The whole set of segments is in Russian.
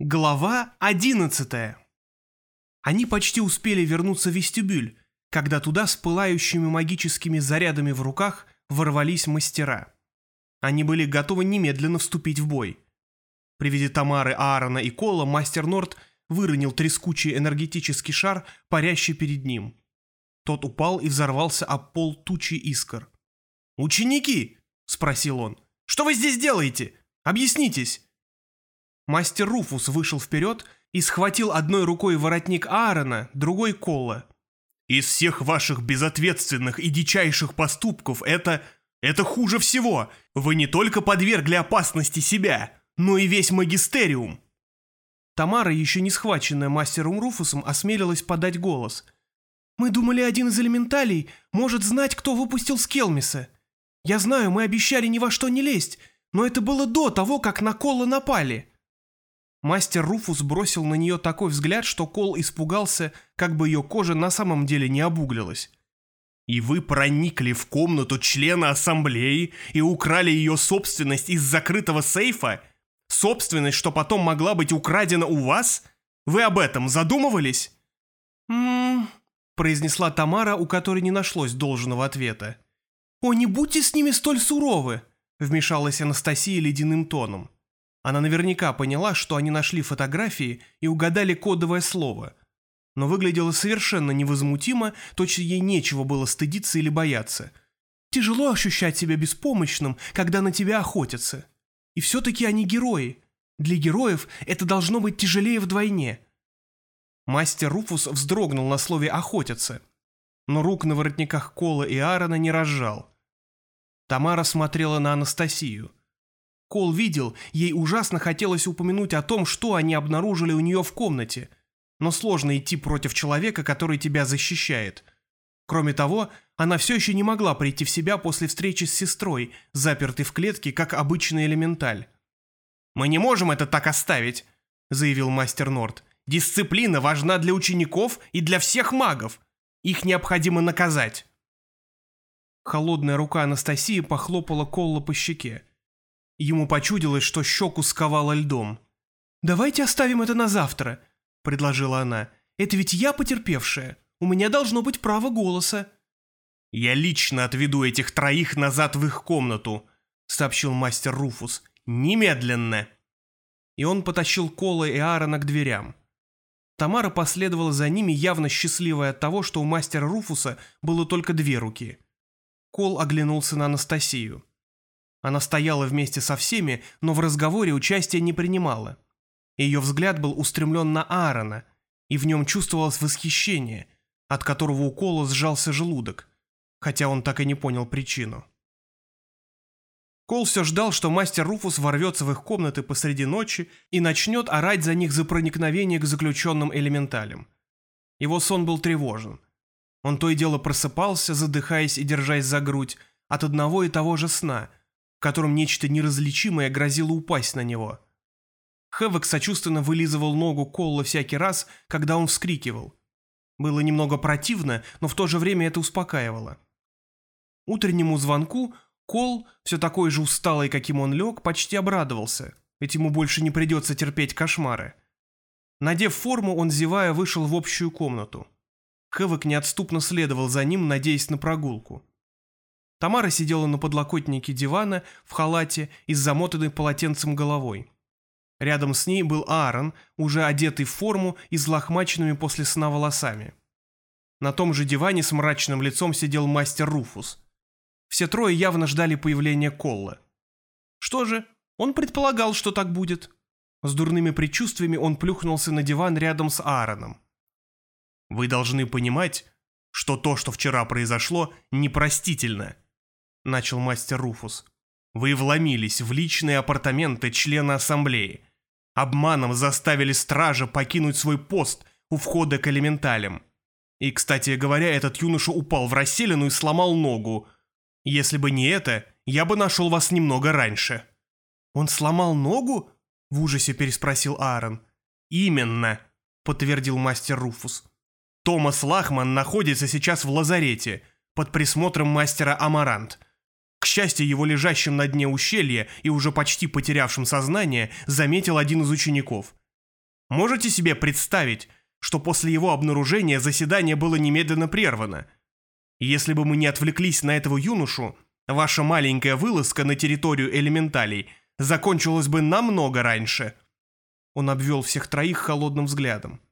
Глава одиннадцатая. Они почти успели вернуться в вестибюль, когда туда с пылающими магическими зарядами в руках ворвались мастера. Они были готовы немедленно вступить в бой. При виде Тамары, Аарона и Кола мастер Норт выронил трескучий энергетический шар, парящий перед ним. Тот упал и взорвался об пол тучи искр. «Ученики!» — спросил он. «Что вы здесь делаете? Объяснитесь!» Мастер Руфус вышел вперед и схватил одной рукой воротник Аарона, другой Кола. «Из всех ваших безответственных и дичайших поступков это... это хуже всего. Вы не только подвергли опасности себя, но и весь магистериум». Тамара, еще не схваченная мастером Руфусом, осмелилась подать голос. «Мы думали, один из элементалей может знать, кто выпустил Скелмиса. Я знаю, мы обещали ни во что не лезть, но это было до того, как на Кола напали». Мастер Руфус бросил на нее такой взгляд, что Кол испугался, как бы ее кожа на самом деле не обуглилась. «И вы проникли в комнату члена ассамблеи и украли ее собственность из закрытого сейфа? Собственность, что потом могла быть украдена у вас? Вы об этом задумывались?» «М-м-м», произнесла Тамара, у которой не нашлось должного ответа. «О, не будьте с ними столь суровы!» — вмешалась Анастасия ледяным тоном. Она наверняка поняла, что они нашли фотографии и угадали кодовое слово. Но выглядела совершенно невозмутимо, точно ей нечего было стыдиться или бояться. Тяжело ощущать себя беспомощным, когда на тебя охотятся. И все-таки они герои. Для героев это должно быть тяжелее вдвойне. Мастер Руфус вздрогнул на слове «охотятся», но рук на воротниках Кола и Аарона не разжал. Тамара смотрела на Анастасию. Кол видел, ей ужасно хотелось упомянуть о том, что они обнаружили у нее в комнате, но сложно идти против человека, который тебя защищает. Кроме того, она все еще не могла прийти в себя после встречи с сестрой, запертой в клетке, как обычный элементаль. «Мы не можем это так оставить», — заявил мастер Норт. «Дисциплина важна для учеников и для всех магов. Их необходимо наказать». Холодная рука Анастасии похлопала Колла по щеке. Ему почудилось, что щеку сковало льдом. «Давайте оставим это на завтра», — предложила она. «Это ведь я потерпевшая. У меня должно быть право голоса». «Я лично отведу этих троих назад в их комнату», — сообщил мастер Руфус. «Немедленно!» И он потащил Кола и Аарона к дверям. Тамара последовала за ними, явно счастливая от того, что у мастера Руфуса было только две руки. Кол оглянулся на Анастасию. Она стояла вместе со всеми, но в разговоре участия не принимала. Ее взгляд был устремлен на Аарона, и в нем чувствовалось восхищение, от которого у Кола сжался желудок, хотя он так и не понял причину. Кол все ждал, что мастер Руфус ворвется в их комнаты посреди ночи и начнет орать за них за проникновение к заключенным элементалям. Его сон был тревожен. Он то и дело просыпался, задыхаясь и держась за грудь, от одного и того же сна, в котором нечто неразличимое грозило упасть на него. Хэвок сочувственно вылизывал ногу Колла всякий раз, когда он вскрикивал. Было немного противно, но в то же время это успокаивало. Утреннему звонку Кол, все такой же усталый, каким он лег, почти обрадовался, ведь ему больше не придется терпеть кошмары. Надев форму, он, зевая, вышел в общую комнату. Хэвок неотступно следовал за ним, надеясь на прогулку. Тамара сидела на подлокотнике дивана в халате и с замотанной полотенцем головой. Рядом с ней был Аарон, уже одетый в форму и с лохмаченными после сна волосами. На том же диване с мрачным лицом сидел мастер Руфус. Все трое явно ждали появления Колла. Что же, он предполагал, что так будет. С дурными предчувствиями он плюхнулся на диван рядом с Аароном. «Вы должны понимать, что то, что вчера произошло, непростительно», начал мастер Руфус. «Вы вломились в личные апартаменты члена ассамблеи. Обманом заставили стража покинуть свой пост у входа к элементалям. И, кстати говоря, этот юноша упал в расселину и сломал ногу. Если бы не это, я бы нашел вас немного раньше». «Он сломал ногу?» — в ужасе переспросил Аарон. «Именно», — подтвердил мастер Руфус. «Томас Лахман находится сейчас в лазарете, под присмотром мастера Амарант. Счастью, его лежащим на дне ущелья и уже почти потерявшим сознание заметил один из учеников. Можете себе представить, что после его обнаружения заседание было немедленно прервано? если бы мы не отвлеклись на этого юношу, ваша маленькая вылазка на территорию элементалей закончилась бы намного раньше». Он обвел всех троих холодным взглядом.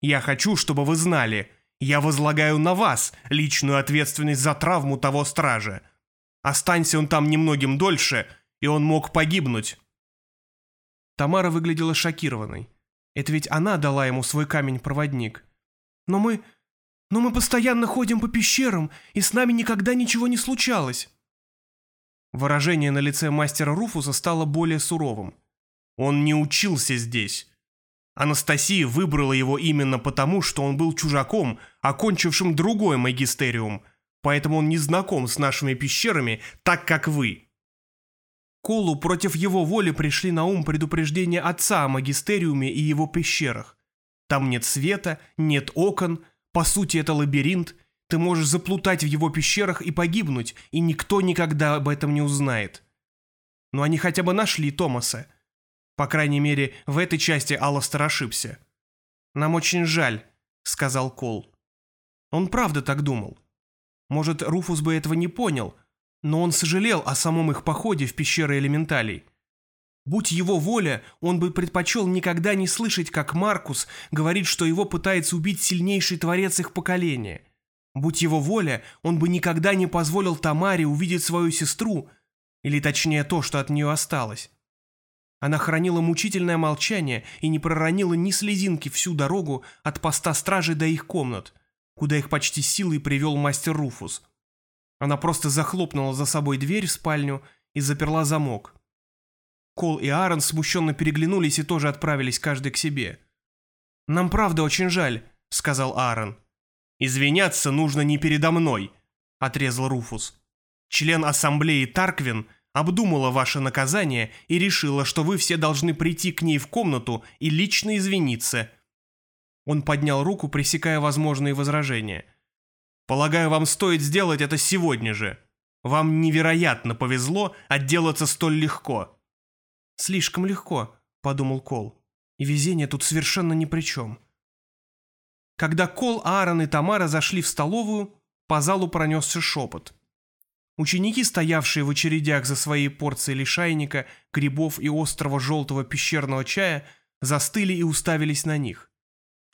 «Я хочу, чтобы вы знали, я возлагаю на вас личную ответственность за травму того стража. Останься он там немногим дольше, и он мог погибнуть». Тамара выглядела шокированной. Это ведь она дала ему свой камень-проводник. «Но мы... но мы постоянно ходим по пещерам, и с нами никогда ничего не случалось». Выражение на лице мастера Руфуса стало более суровым. «Он не учился здесь. Анастасия выбрала его именно потому, что он был чужаком, окончившим другой магистериум, поэтому он не знаком с нашими пещерами так, как вы». Колу против его воли пришли на ум предупреждения отца о магистериуме и его пещерах. Там нет света, нет окон, по сути это лабиринт, ты можешь заплутать в его пещерах и погибнуть, и никто никогда об этом не узнает. Но они хотя бы нашли Томаса. По крайней мере, в этой части Алластер ошибся. «Нам очень жаль», — сказал Кол. Он правда так думал. Может, Руфус бы этого не понял — но он сожалел о самом их походе в пещеры элементалей. Будь его воля, он бы предпочел никогда не слышать, как Маркус говорит, что его пытается убить сильнейший творец их поколения. Будь его воля, он бы никогда не позволил Тамаре увидеть свою сестру, или точнее то, что от нее осталось. Она хранила мучительное молчание и не проронила ни слезинки всю дорогу от поста стражи до их комнат, куда их почти силой привел мастер Руфус. Она просто захлопнула за собой дверь в спальню и заперла замок. Кол и Аарон смущенно переглянулись и тоже отправились каждый к себе. «Нам правда очень жаль», — сказал Аарон. «Извиняться нужно не передо мной», — отрезал Руфус. «Член ассамблеи Тарквин обдумала ваше наказание и решила, что вы все должны прийти к ней в комнату и лично извиниться». Он поднял руку, пресекая возможные возражения — Полагаю, вам стоит сделать это сегодня же. Вам невероятно повезло отделаться столь легко». «Слишком легко», — подумал Кол. «И везение тут совершенно ни при чем». Когда Кол, Аарон и Тамара зашли в столовую, по залу пронесся шепот. Ученики, стоявшие в очередях за своей порцией лишайника, грибов и острого желтого пещерного чая, застыли и уставились на них.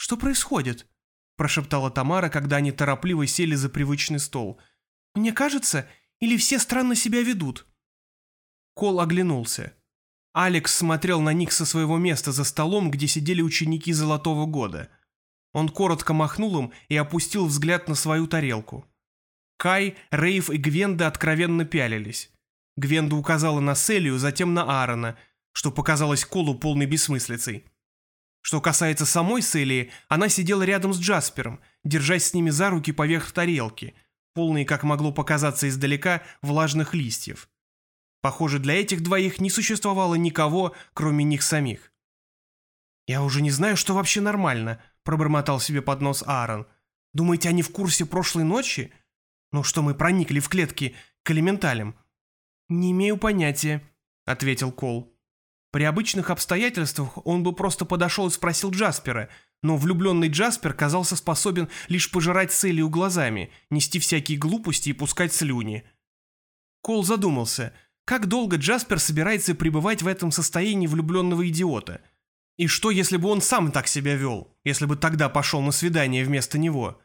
«Что происходит?» прошептала Тамара, когда они торопливо сели за привычный стол. «Мне кажется, или все странно себя ведут?» Кол оглянулся. Алекс смотрел на них со своего места за столом, где сидели ученики Золотого года. Он коротко махнул им и опустил взгляд на свою тарелку. Кай, Рейв и Гвенда откровенно пялились. Гвенда указала на Селию, затем на Аарона, что показалось Колу полной бессмыслицей. Что касается самой Селии, она сидела рядом с Джаспером, держась с ними за руки поверх тарелки, полные, как могло показаться издалека, влажных листьев. Похоже, для этих двоих не существовало никого, кроме них самих. «Я уже не знаю, что вообще нормально», — пробормотал себе под нос Аарон. «Думаете, они в курсе прошлой ночи? Ну что, мы проникли в клетки к элементалям?» «Не имею понятия», — ответил Кол. При обычных обстоятельствах он бы просто подошел и спросил Джаспера, но влюбленный Джаспер казался способен лишь пожирать Селию глазами, нести всякие глупости и пускать слюни. Кол задумался, как долго Джаспер собирается пребывать в этом состоянии влюбленного идиота? И что, если бы он сам так себя вел, если бы тогда пошел на свидание вместо него?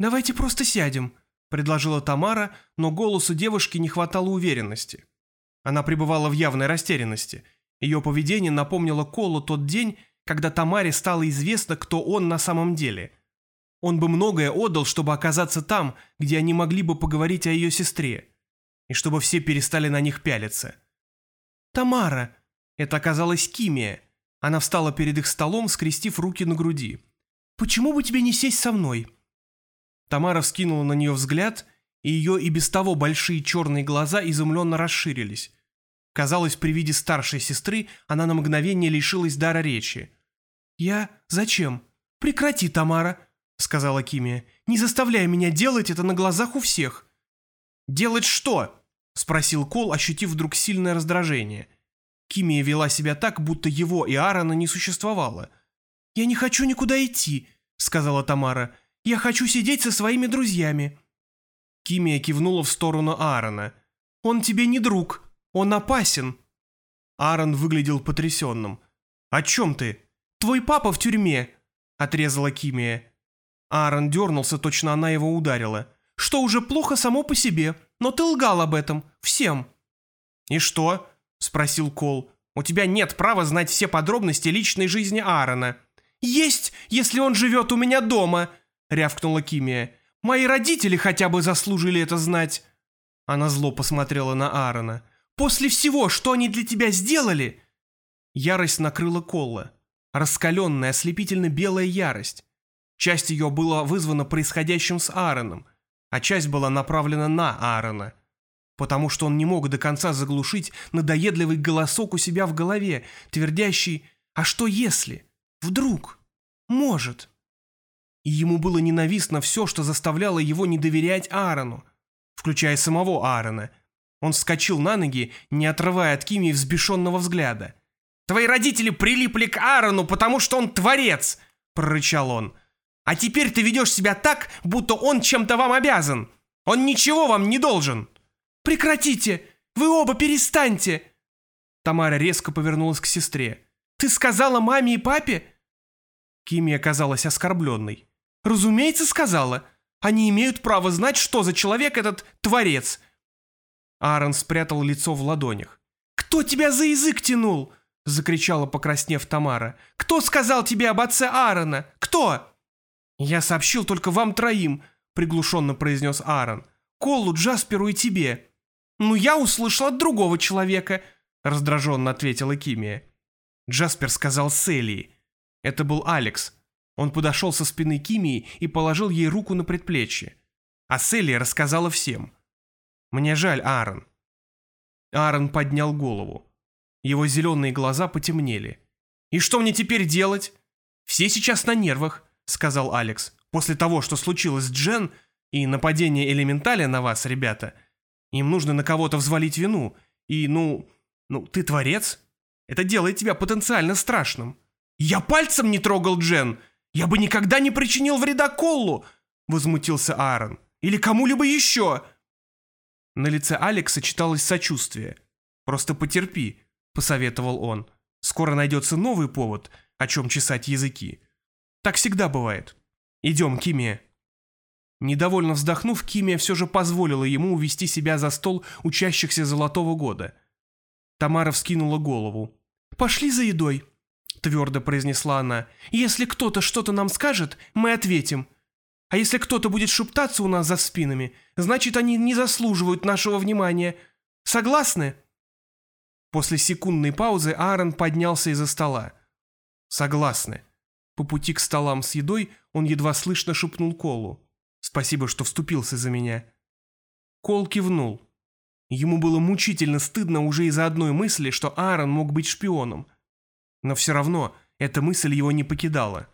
«Давайте просто сядем», — предложила Тамара, но голосу девушки не хватало уверенности. Она пребывала в явной растерянности — ее поведение напомнило Колу тот день, когда Тамаре стало известно, кто он на самом деле. Он бы многое отдал, чтобы оказаться там, где они могли бы поговорить о ее сестре, и чтобы все перестали на них пялиться. «Тамара!» Это оказалась Кимия. Она встала перед их столом, скрестив руки на груди. «Почему бы тебе не сесть со мной?» Тамара вскинула на нее взгляд, и ее и без того большие черные глаза изумленно расширились. Казалось, при виде старшей сестры она на мгновение лишилась дара речи. «Я... Зачем? Прекрати, Тамара», — сказала Кимия. «Не заставляй меня делать это на глазах у всех». «Делать что?» — спросил Кол, ощутив вдруг сильное раздражение. Кимия вела себя так, будто его и Аарона не существовало. «Я не хочу никуда идти», — сказала Тамара. «Я хочу сидеть со своими друзьями». Кимия кивнула в сторону Аарона. «Он тебе не друг. Он опасен». Аарон выглядел потрясенным. «О чем ты?» «Твой папа в тюрьме», — отрезала Кимия. Аарон дернулся, точно она его ударила. «Что уже плохо само по себе, но ты лгал об этом. Всем». «И что?» — спросил Кол. «У тебя нет права знать все подробности личной жизни Аарона». «Есть, если он живет у меня дома», — рявкнула Кимия. «Мои родители хотя бы заслужили это знать». Она зло посмотрела на Аарона. «После всего, что они для тебя сделали...» Ярость накрыла Колла. Раскаленная, ослепительно белая ярость. Часть ее была вызвана происходящим с Аароном, а часть была направлена на Аарона. Потому что он не мог до конца заглушить надоедливый голосок у себя в голове, твердящий «А что если? Вдруг? Может?» И ему было ненавистно все, что заставляло его не доверять Аарону, включая самого Аарона. Он вскочил на ноги, не отрывая от Кими взбешенного взгляда. «Твои родители прилипли к Аарону, потому что он творец!» — прорычал он. А теперь ты ведешь себя так, будто он чем-то вам обязан. Он ничего вам не должен. Прекратите! Вы оба перестаньте!» Тамара резко повернулась к сестре. «Ты сказала маме и папе?» Кими оказалась оскорбленной. «Разумеется, сказала. Они имеют право знать, что за человек этот творец». Аарон спрятал лицо в ладонях. «Кто тебя за язык тянул?» — закричала, покраснев Тамара. «Кто сказал тебе об отце Аарона? Кто?» «Я сообщил только вам троим», — приглушенно произнес Аарон. «Колу, Джасперу и тебе». «Ну, я услышал от другого человека», — раздраженно ответила Кимия. Джаспер сказал Селии. Это был Алекс. Он подошел со спины Кимии и положил ей руку на предплечье. А Селия рассказала всем. «Мне жаль, Аарон». Аарон поднял голову. Его зеленые глаза потемнели. «И что мне теперь делать? Все сейчас на нервах. — сказал Алекс. «После того, что случилось с Джен и нападение элементаля на вас, ребята, им нужно на кого-то взвалить вину. И, ну, ну, ты творец? Это делает тебя потенциально страшным». «Я пальцем не трогал Джен! Я бы никогда не причинил вреда Коллу!» — возмутился Аарон. «Или кому-либо еще!» На лице Алекса читалось сочувствие. «Просто потерпи», — посоветовал он. «Скоро найдется новый повод, о чем чесать языки. Так всегда бывает. Идем, Кимия». Недовольно вздохнув, Кимия все же позволила ему увести себя за стол учащихся Золотого года. Тамара вскинула голову. «Пошли за едой», — твердо произнесла она. «Если кто-то что-то нам скажет, мы ответим. А если кто-то будет шептаться у нас за спинами, значит, они не заслуживают нашего внимания. Согласны?» После секундной паузы Аарон поднялся из-за стола. «Согласны», по пути к столам с едой он едва слышно шепнул Колу. «Спасибо, что вступился за меня». Кол кивнул. Ему было мучительно стыдно уже из-за одной мысли, что Аарон мог быть шпионом. Но все равно эта мысль его не покидала.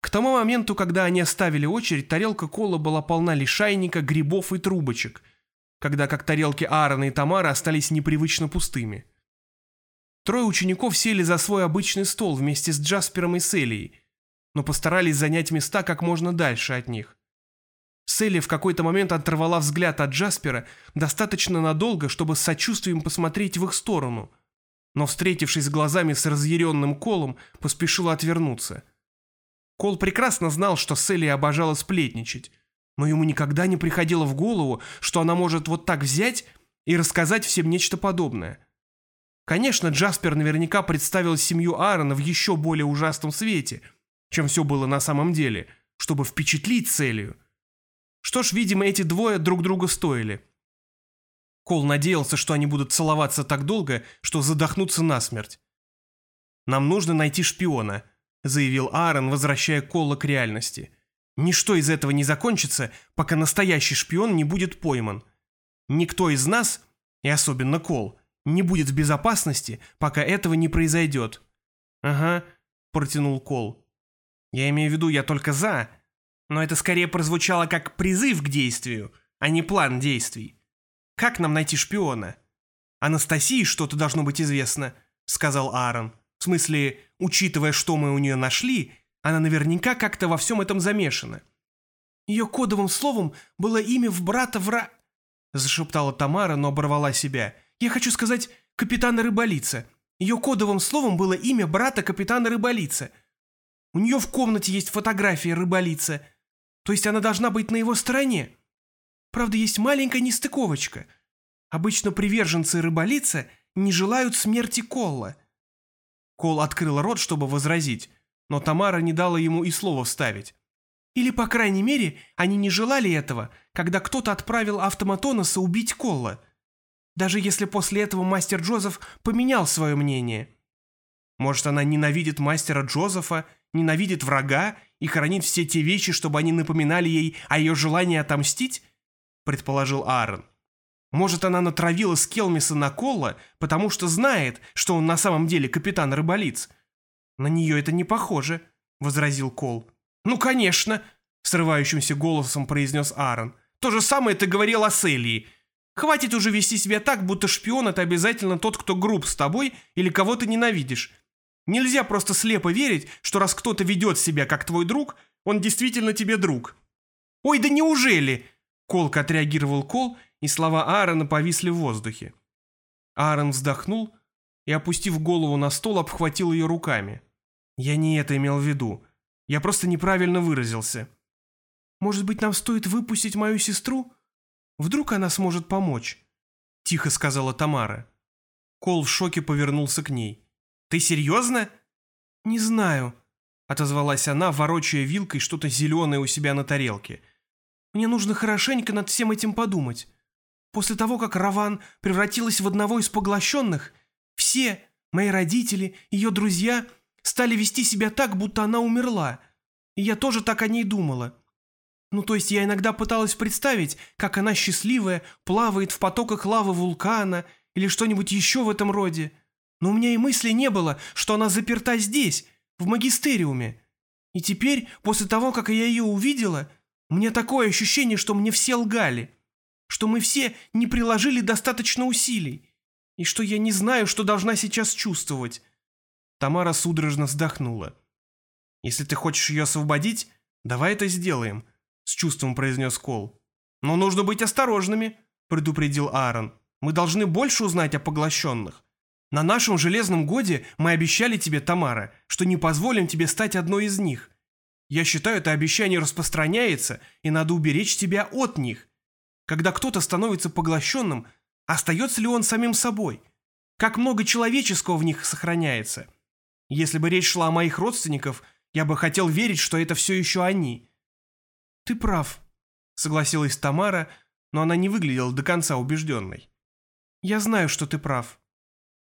К тому моменту, когда они оставили очередь, тарелка Кола была полна лишайника, грибов и трубочек, когда как тарелки Аарона и Тамара остались непривычно пустыми. Трое учеников сели за свой обычный стол вместе с Джаспером и Селией, но постарались занять места как можно дальше от них. Селли в какой-то момент оторвала взгляд от Джаспера достаточно надолго, чтобы с сочувствием посмотреть в их сторону, но, встретившись глазами с разъяренным Колом, поспешила отвернуться. Кол прекрасно знал, что Селли обожала сплетничать, но ему никогда не приходило в голову, что она может вот так взять и рассказать всем нечто подобное – Конечно, Джаспер наверняка представил семью Аарона в еще более ужасном свете, чем все было на самом деле, чтобы впечатлить целью. Что ж, видимо, эти двое друг друга стоили. Кол надеялся, что они будут целоваться так долго, что задохнутся насмерть. «Нам нужно найти шпиона», — заявил Аарон, возвращая Кола к реальности. «Ничто из этого не закончится, пока настоящий шпион не будет пойман. Никто из нас, и особенно Кол, не будет в безопасности, пока этого не произойдет». «Ага», — протянул Кол. «Я имею в виду, я только за, но это скорее прозвучало как призыв к действию, а не план действий. Как нам найти шпиона?» «Анастасии что-то должно быть известно», — сказал Аарон. В смысле, учитывая, что мы у нее нашли, она наверняка как-то во всем этом замешана. Ее кодовым словом было имя в брата вра... Зашептала Тамара, но оборвала себя. Я хочу сказать капитана Рыболица. Ее кодовым словом было имя брата капитана Рыболица. У нее в комнате есть фотография Рыболица. То есть она должна быть на его стороне. Правда, есть маленькая нестыковочка. Обычно приверженцы Рыболица не желают смерти Колла. Кол открыл рот, чтобы возразить, но Тамара не дала ему и слова вставить. Или, по крайней мере, они не желали этого, когда кто-то отправил автоматоноса убить Колла. Даже если после этого мастер Джозеф поменял свое мнение. Может, она ненавидит мастера Джозефа, ненавидит врага и хранит все те вещи, чтобы они напоминали ей о ее желании отомстить? Предположил Аарон. Может, она натравила Скелмиса на Колла, потому что знает, что он на самом деле капитан Рыболиц. На нее это не похоже, возразил Кол. Ну, конечно, срывающимся голосом произнес Аарон. То же самое ты говорил о Селии. Хватит уже вести себя так, будто шпион это обязательно тот, кто груб с тобой или кого ты ненавидишь. Нельзя просто слепо верить, что раз кто-то ведет себя как твой друг, он действительно тебе друг. Ой, да неужели? Колко отреагировал Кол и слова Аарона повисли в воздухе. Аарон вздохнул и, опустив голову на стол, обхватил ее руками. «Я не это имел в виду. Я просто неправильно выразился. Может быть, нам стоит выпустить мою сестру? Вдруг она сможет помочь?» Тихо сказала Тамара. Кол в шоке повернулся к ней. «Ты серьезно?» «Не знаю», — отозвалась она, ворочая вилкой что-то зеленое у себя на тарелке. «Мне нужно хорошенько над всем этим подумать. После того, как Раван превратилась в одного из поглощенных, все, мои родители, ее друзья, стали вести себя так, будто она умерла. И я тоже так о ней думала. Ну, то есть я иногда пыталась представить, как она счастливая, плавает в потоках лавы вулкана или что-нибудь еще в этом роде. Но у меня и мысли не было, что она заперта здесь, в магистериуме. И теперь, после того, как я ее увидела, мне такое ощущение, что мне все лгали что мы все не приложили достаточно усилий, и что я не знаю, что должна сейчас чувствовать». Тамара судорожно вздохнула. «Если ты хочешь ее освободить, давай это сделаем», — с чувством произнес Кол. «Но нужно быть осторожными», — предупредил Аарон. «Мы должны больше узнать о поглощенных. На нашем железном годе мы обещали тебе, Тамара, что не позволим тебе стать одной из них. Я считаю, это обещание распространяется, и надо уберечь тебя от них. Когда кто-то становится поглощенным, остается ли он самим собой? Как много человеческого в них сохраняется? Если бы речь шла о моих родственниках, я бы хотел верить, что это все еще они. Ты прав, согласилась Тамара, но она не выглядела до конца убежденной. Я знаю, что ты прав.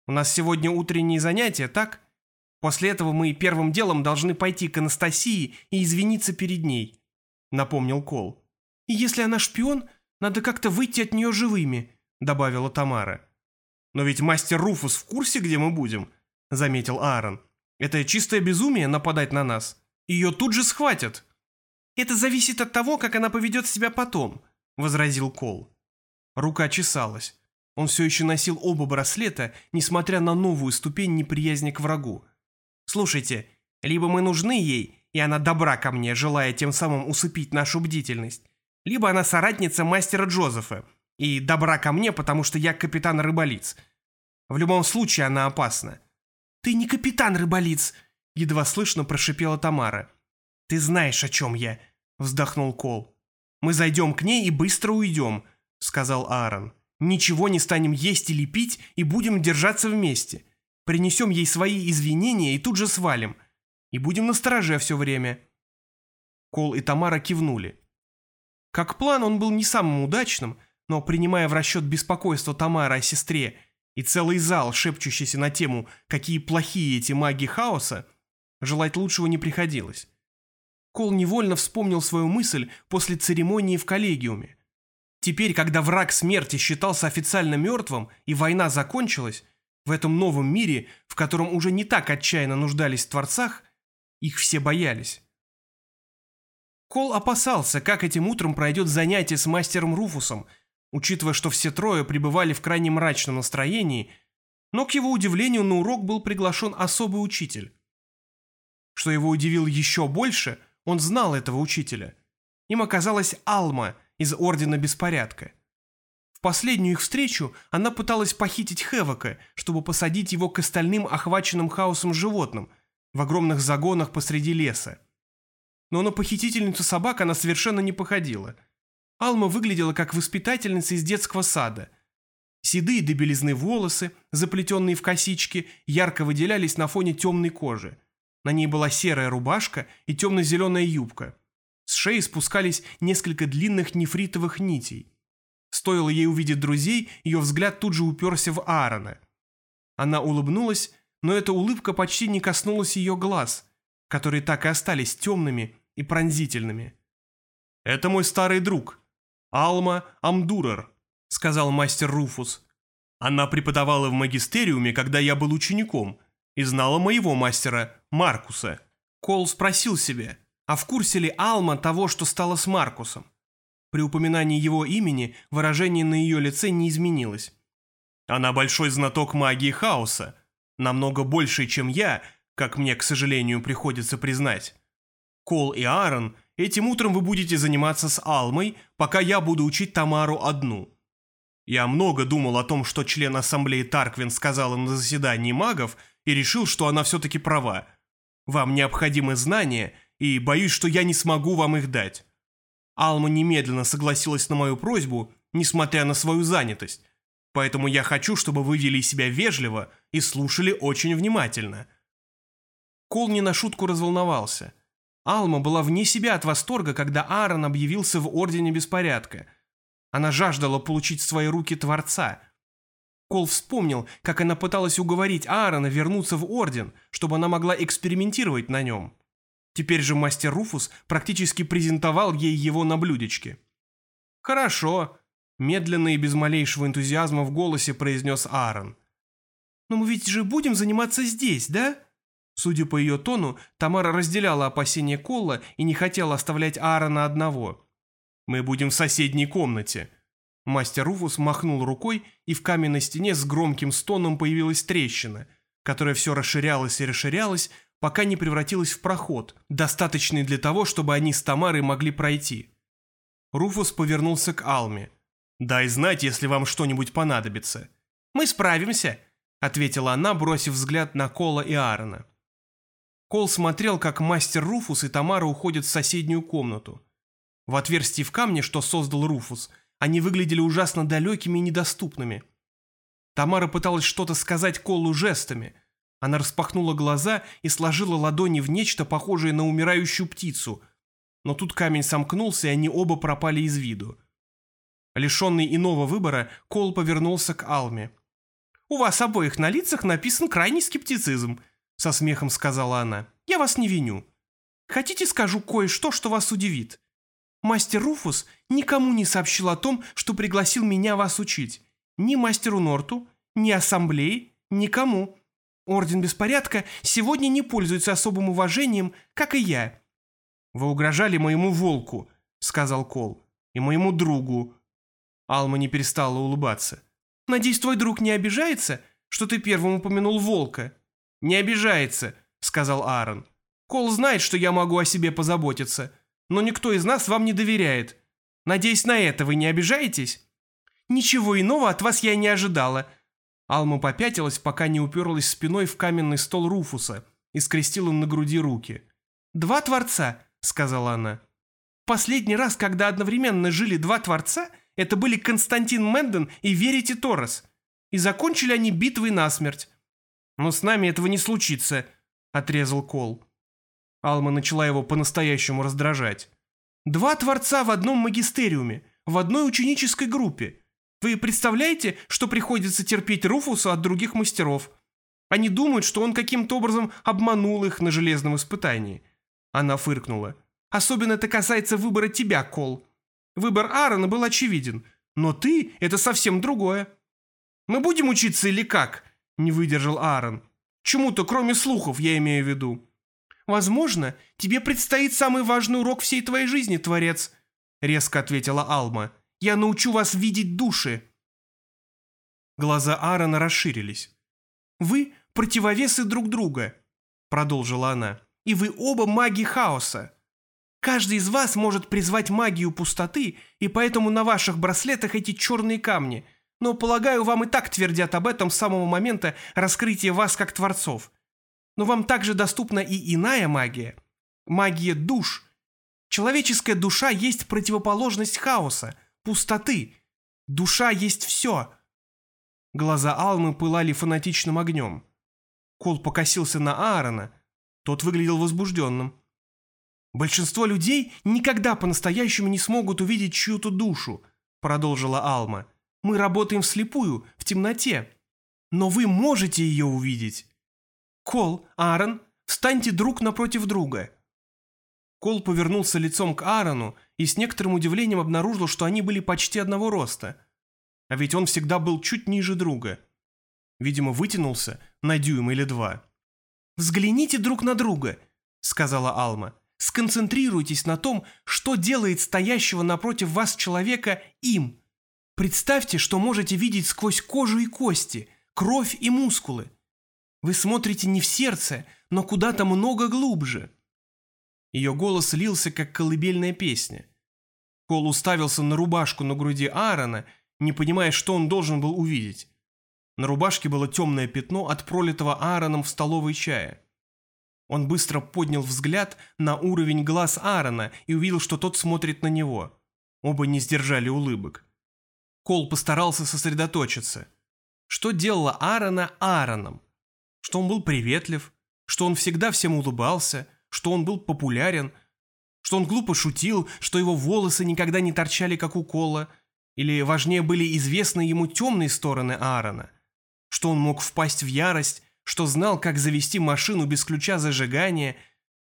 У нас сегодня утренние занятия, так? После этого мы первым делом должны пойти к Анастасии и извиниться перед ней, напомнил Кол. И если она шпион, надо как-то выйти от нее живыми», — добавила Тамара. «Но ведь мастер Руфус в курсе, где мы будем», — заметил Аарон. «Это чистое безумие нападать на нас. Ее тут же схватят». «Это зависит от того, как она поведет себя потом», — возразил Кол. Рука чесалась. Он все еще носил оба браслета, несмотря на новую ступень неприязни к врагу. «Слушайте, либо мы нужны ей, и она добра ко мне, желая тем самым усыпить нашу бдительность, либо она соратница мастера Джозефа и добра ко мне, потому что я капитан Рыболиц. В любом случае она опасна. «Ты не капитан Рыболиц!» — едва слышно прошипела Тамара. «Ты знаешь, о чем я!» — вздохнул Кол. «Мы зайдем к ней и быстро уйдем», — сказал Аарон. «Ничего не станем есть или пить и будем держаться вместе. Принесем ей свои извинения и тут же свалим. И будем на стороже все время». Кол и Тамара кивнули. Как план он был не самым удачным, но принимая в расчет беспокойство Тамары о сестре и целый зал, шепчущийся на тему «какие плохие эти маги хаоса», желать лучшего не приходилось. Кол невольно вспомнил свою мысль после церемонии в коллегиуме. Теперь, когда враг смерти считался официально мертвым и война закончилась, в этом новом мире, в котором уже не так отчаянно нуждались в творцах, их все боялись. Кол опасался, как этим утром пройдет занятие с мастером Руфусом, учитывая, что все трое пребывали в крайне мрачном настроении, но к его удивлению на урок был приглашен особый учитель. Что его удивило еще больше, он знал этого учителя. Им оказалась Алма из Ордена Беспорядка. В последнюю их встречу она пыталась похитить Хевока, чтобы посадить его к остальным охваченным хаосом животным в огромных загонах посреди леса. Но на похитительницу собак она совершенно не походила. Алма выглядела как воспитательница из детского сада. Седые до волосы, заплетенные в косички, ярко выделялись на фоне темной кожи. На ней была серая рубашка и темно-зеленая юбка. С шеи спускались несколько длинных нефритовых нитей. Стоило ей увидеть друзей, ее взгляд тут же уперся в Аарона. Она улыбнулась, но эта улыбка почти не коснулась ее глаз, которые так и остались темными и пронзительными. «Это мой старый друг, Алма Амдурер», — сказал мастер Руфус. «Она преподавала в магистериуме, когда я был учеником, и знала моего мастера, Маркуса. Кол спросил себе, а в курсе ли Алма того, что стало с Маркусом? При упоминании его имени выражение на ее лице не изменилось. Она большой знаток магии хаоса, намного больше, чем я, как мне, к сожалению, приходится признать. Кол и Аарон, этим утром вы будете заниматься с Алмой, пока я буду учить Тамару одну. Я много думал о том, что член ассамблеи Тарквин сказала на заседании магов, и решил, что она все-таки права. Вам необходимы знания, и боюсь, что я не смогу вам их дать. Алма немедленно согласилась на мою просьбу, несмотря на свою занятость, поэтому я хочу, чтобы вы вели себя вежливо и слушали очень внимательно». Кол не на шутку разволновался. Алма была вне себя от восторга, когда Аарон объявился в Ордене Беспорядка. Она жаждала получить в свои руки Творца, Кол вспомнил, как она пыталась уговорить Аарона вернуться в Орден, чтобы она могла экспериментировать на нем. Теперь же мастер Руфус практически презентовал ей его на блюдечке. «Хорошо», – медленно и без малейшего энтузиазма в голосе произнес Аарон. «Но мы ведь же будем заниматься здесь, да?» Судя по ее тону, Тамара разделяла опасения Колла и не хотела оставлять Аарона одного. «Мы будем в соседней комнате», Мастер Руфус махнул рукой, и в каменной стене с громким стоном появилась трещина, которая все расширялась и расширялась, пока не превратилась в проход, достаточный для того, чтобы они с Тамарой могли пройти. Руфус повернулся к Алме. «Дай знать, если вам что-нибудь понадобится». «Мы справимся», — ответила она, бросив взгляд на Кола и Аарона. Кол смотрел, как мастер Руфус и Тамара уходят в соседнюю комнату. В отверстии в камне, что создал Руфус, они выглядели ужасно далекими и недоступными. Тамара пыталась что-то сказать Колу жестами. Она распахнула глаза и сложила ладони в нечто похожее на умирающую птицу. Но тут камень сомкнулся, и они оба пропали из виду. Лишенный иного выбора, Кол повернулся к Алме. «У вас обоих на лицах написан крайний скептицизм», — со смехом сказала она. «Я вас не виню. Хотите, скажу кое-что, что вас удивит? Мастер Руфус никому не сообщил о том, что пригласил меня вас учить. Ни мастеру Норту, ни ассамблее, никому. Орден Беспорядка сегодня не пользуется особым уважением, как и я». «Вы угрожали моему волку», — сказал Кол, — «и моему другу». Алма не перестала улыбаться. «Надеюсь, твой друг не обижается, что ты первым упомянул волка?» «Не обижается», — сказал Аарон. «Кол знает, что я могу о себе позаботиться но никто из нас вам не доверяет. Надеюсь, на это вы не обижаетесь?» «Ничего иного от вас я не ожидала». Алма попятилась, пока не уперлась спиной в каменный стол Руфуса и скрестила на груди руки. «Два Творца», — сказала она. «Последний раз, когда одновременно жили два Творца, это были Константин Мэндон и Верите Торрес. И закончили они битвой насмерть. Но с нами этого не случится», — отрезал Кол. Алма начала его по-настоящему раздражать. «Два творца в одном магистериуме, в одной ученической группе. Вы представляете, что приходится терпеть Руфусу от других мастеров? Они думают, что он каким-то образом обманул их на железном испытании». Она фыркнула. «Особенно это касается выбора тебя, Кол. Выбор Аарона был очевиден, но ты — это совсем другое». «Мы будем учиться или как?» — не выдержал Аарон. «Чему-то, кроме слухов, я имею в виду». «Возможно, тебе предстоит самый важный урок всей твоей жизни, Творец», — резко ответила Алма. «Я научу вас видеть души». Глаза Аарона расширились. Вы – противовесы друг друга», – продолжила она. «И вы оба маги хаоса. Каждый из вас может призвать магию пустоты, и поэтому на ваших браслетах эти черные камни. Но, полагаю, вам и так твердят об этом с самого момента раскрытия вас как творцов. Но вам также доступна и иная магия. Магия душ. Человеческая душа есть противоположность хаоса, пустоты. Душа есть все. Глаза Алмы пылали фанатичным огнем. Кол покосился на Аарона. Тот выглядел возбужденным. «Большинство людей никогда по-настоящему не смогут увидеть чью-то душу», продолжила Алма. «Мы работаем вслепую, в темноте. Но вы можете ее увидеть. Кол, Аарон, встаньте друг напротив друга». Кол повернулся лицом к Аарону и с некоторым удивлением обнаружил, что они были почти одного роста. А ведь он всегда был чуть ниже друга. Видимо, вытянулся на дюйм или два. «Взгляните друг на друга», — сказала Алма. Сконцентрируйтесь на том, что делает стоящего напротив вас человека им. Представьте, что можете видеть сквозь кожу и кости, кровь и мускулы. Вы смотрите не в сердце, но куда-то много глубже. Ее голос лился, как колыбельная песня. Кол уставился на рубашку на груди Аарона, не понимая, что он должен был увидеть. На рубашке было темное пятно от пролитого Аароном в столовой чая. Он быстро поднял взгляд на уровень глаз Аарона и увидел, что тот смотрит на него. Оба не сдержали улыбок. Кол постарался сосредоточиться. Что делало Аарона Аароном? Что он был приветлив, что он всегда всем улыбался, что он был популярен, что он глупо шутил, что его волосы никогда не торчали, как у Кола, или, важнее, были известны ему темные стороны Аарона, что он мог впасть в ярость, что знал, как завести машину без ключа зажигания,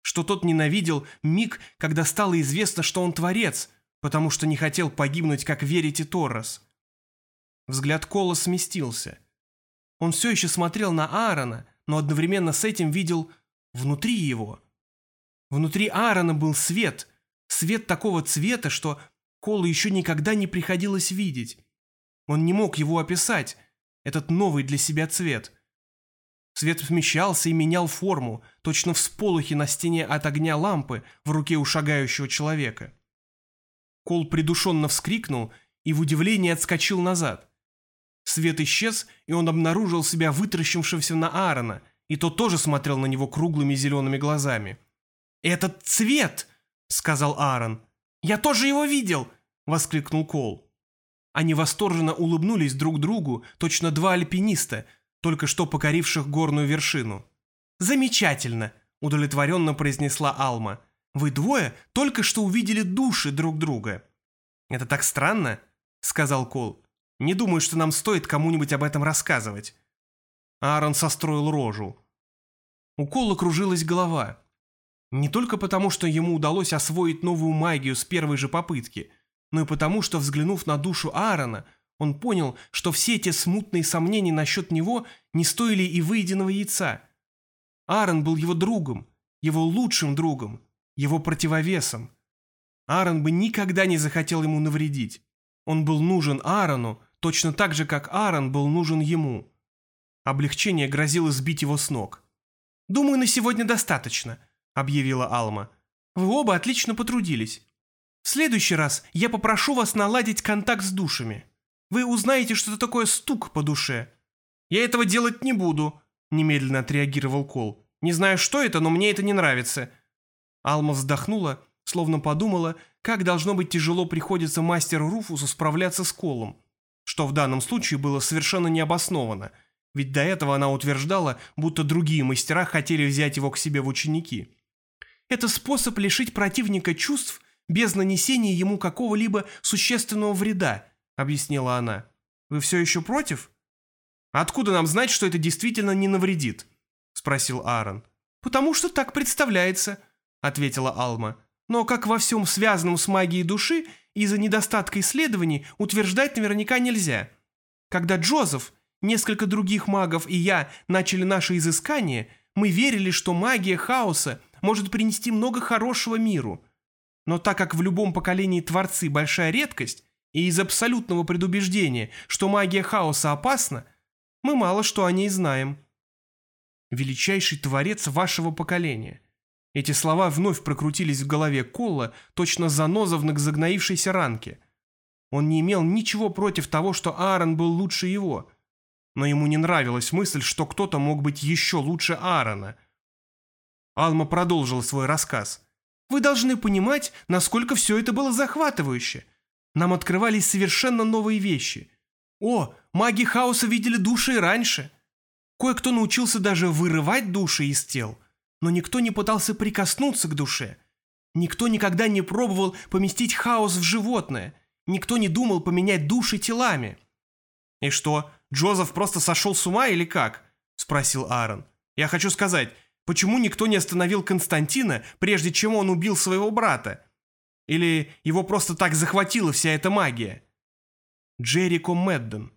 что тот ненавидел миг, когда стало известно, что он творец, потому что не хотел погибнуть, как верите Торрес. Взгляд Кола сместился. Он все еще смотрел на Аарона, но одновременно с этим видел внутри его. Внутри Аарона был свет, свет такого цвета, что Колу еще никогда не приходилось видеть. Он не мог его описать, этот новый для себя цвет – Свет смещался и менял форму, точно всполохи на стене от огня лампы в руке у шагающего человека. Кол придушенно вскрикнул и в удивлении отскочил назад. Свет исчез, и он обнаружил себя вытаращившимся на Аарона, и тот тоже смотрел на него круглыми зелеными глазами. «Этот цвет!» — сказал Аарон. «Я тоже его видел!» — воскликнул Кол. Они восторженно улыбнулись друг другу, точно два альпиниста — только что покоривших горную вершину. «Замечательно!» – удовлетворенно произнесла Алма. «Вы двое только что увидели души друг друга». «Это так странно», – сказал Кол. «Не думаю, что нам стоит кому-нибудь об этом рассказывать». Аарон состроил рожу. У Кола кружилась голова. Не только потому, что ему удалось освоить новую магию с первой же попытки, но и потому, что, взглянув на душу Аарона, он понял, что все эти смутные сомнения насчет него не стоили и выеденного яйца. Аарон был его другом, его лучшим другом, его противовесом. Аарон бы никогда не захотел ему навредить. Он был нужен Аарону, точно так же, как Аарон был нужен ему. Облегчение грозило сбить его с ног. «Думаю, на сегодня достаточно», — объявила Алма. «Вы оба отлично потрудились. В следующий раз я попрошу вас наладить контакт с душами». Вы узнаете, что такое стук по душе. Я этого делать не буду, немедленно отреагировал Кол. Не знаю, что это, но мне это не нравится. Алма вздохнула, словно подумала, как должно быть тяжело приходится мастеру Руфусу справляться с Колом, что в данном случае было совершенно необоснованно, ведь до этого она утверждала, будто другие мастера хотели взять его к себе в ученики. Это способ лишить противника чувств без нанесения ему какого-либо существенного вреда, объяснила она. «Вы все еще против?» «Откуда нам знать, что это действительно не навредит?» — спросил Аарон. «Потому что так представляется», — ответила Алма. «Но как во всем связанном с магией души, из-за недостатка исследований утверждать наверняка нельзя. Когда Джозеф, несколько других магов и я начали наши изыскания, мы верили, что магия хаоса может принести много хорошего миру. Но так как в любом поколении творцы большая редкость, и из абсолютного предубеждения, что магия хаоса опасна, мы мало что о ней знаем. величайший творец вашего поколения». Эти слова вновь прокрутились в голове Колла, точно заноза в загноившейся ранке. Он не имел ничего против того, что Аарон был лучше его, но ему не нравилась мысль, что кто-то мог быть еще лучше Аарона. Алма продолжила свой рассказ. «Вы должны понимать, насколько все это было захватывающе. Нам открывались совершенно новые вещи. О, маги хаоса видели души и раньше. Кое-кто научился даже вырывать души из тел, но никто не пытался прикоснуться к душе. Никто никогда не пробовал поместить хаос в животное. Никто не думал поменять души телами. «И что, Джозеф просто сошел с ума или как?» – спросил Аарон. «Я хочу сказать, почему никто не остановил Константина, прежде чем он убил своего брата? Или его просто так захватила вся эта магия?» Джерико Медден.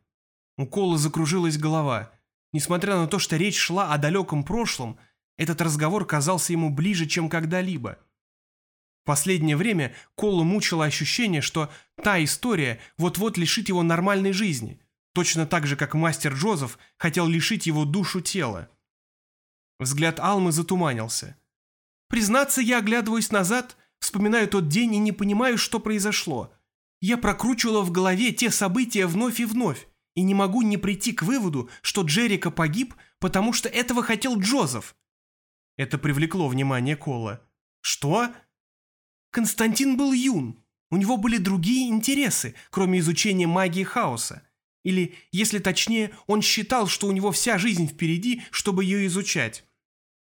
У Кола закружилась голова. Несмотря на то, что речь шла о далеком прошлом, этот разговор казался ему ближе, чем когда-либо. В последнее время Колу мучило ощущение, что та история вот-вот лишит его нормальной жизни, точно так же, как мастер Джозеф хотел лишить его душу тела. Взгляд Алмы затуманился. «Признаться, я оглядываюсь назад, вспоминаю тот день и не понимаю, что произошло. Я прокручивала в голове те события вновь и вновь, и не могу не прийти к выводу, что Джерика погиб, потому что этого хотел Джозеф». Это привлекло внимание Кола. «Что?» Константин был юн. У него были другие интересы, кроме изучения магии хаоса. Или, если точнее, он считал, что у него вся жизнь впереди, чтобы ее изучать.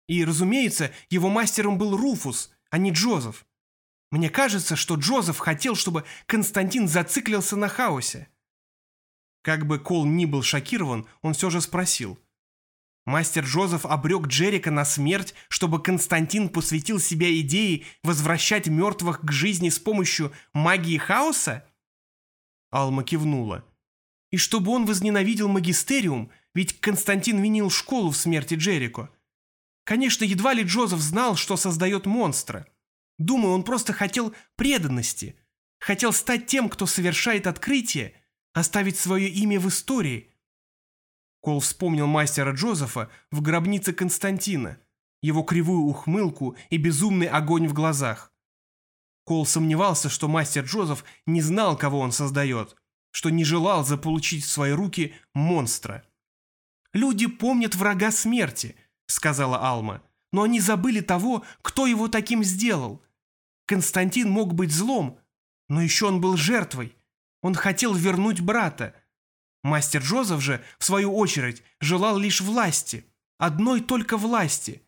И, разумеется, его мастером был Руфус, а не Джозеф. Мне кажется, что Джозеф хотел, чтобы Константин зациклился на хаосе. Как бы Кол ни был шокирован, он все же спросил – Мастер Джозеф обрек Джерика на смерть, чтобы Константин посвятил себя идее возвращать мертвых к жизни с помощью магии хаоса? Алма кивнула. И чтобы он возненавидел магистериум, ведь Константин винил школу в смерти Джерико. Конечно, едва ли Джозеф знал, что создает монстра. Думаю, он просто хотел преданности. Хотел стать тем, кто совершает открытие, оставить свое имя в истории – Кол вспомнил мастера Джозефа в гробнице Константина, его кривую ухмылку и безумный огонь в глазах. Кол сомневался, что мастер Джозеф не знал, кого он создает, что не желал заполучить в свои руки монстра. «Люди помнят врага смерти», — сказала Алма, «но они забыли того, кто его таким сделал. Константин мог быть злом, но еще он был жертвой. Он хотел вернуть брата, Мастер Джозеф же, в свою очередь, желал лишь власти, одной только власти.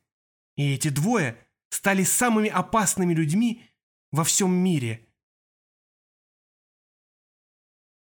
И эти двое стали самыми опасными людьми во всем мире –